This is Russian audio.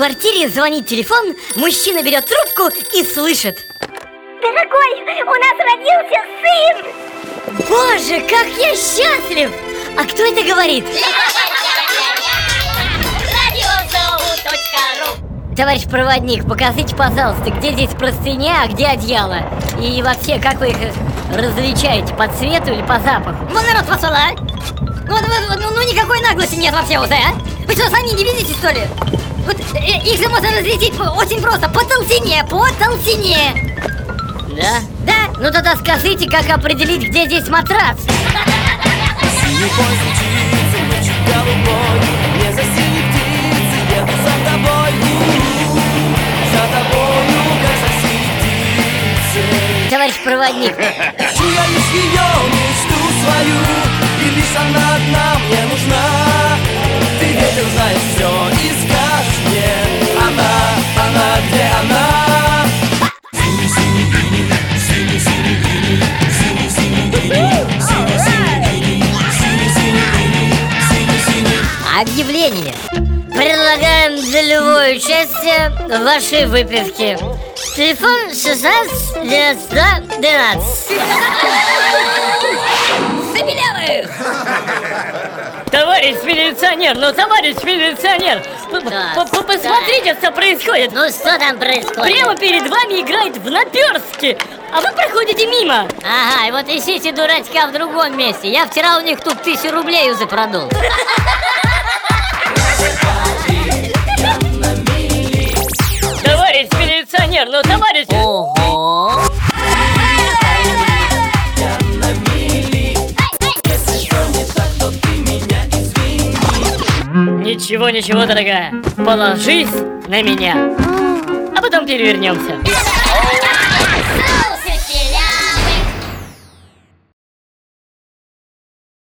квартире звонит телефон, мужчина берет трубку и слышит. Дорогой, у нас родился сын! Боже, как я счастлив! А кто это говорит? Товарищ проводник, покажите, пожалуйста, где здесь простыня, а где одеяло? И вообще, как вы их различаете, по цвету или по запаху? Вон народ пошел, а! Ну, вот, ну, ну никакой наглости нет вообще уже, а? Вы что, сами не видите, что ли? Вот э, их же можно различить очень просто, по толщине, по толщине! Да? Да? Ну тогда скажите, как определить, где здесь матрас? Синий поезд мчится, ночью голубой Не за синей птицей, еду за тобой У-у-у, За тобою, как за синей птицей Товарищ проводник, Чуя лишь ее мечту свою И лишь она одна мне нужна объявление. Предлагаем долевое участие в вашей выпивке. Телефон 16 912. Забелявых! Товарищ милиционер, ну товарищ милиционер, Да, посмотрите, что происходит. Ну что там происходит? Прямо перед вами играет в наперстки, а вы проходите мимо. Ага, и вот ищите дурачка в другом месте. Я вчера у них тут тысячу рублей уже продул. Милиционер, ну товарищ... Ого! Ничего, ничего, дорогая, положись на меня, а потом перевернемся.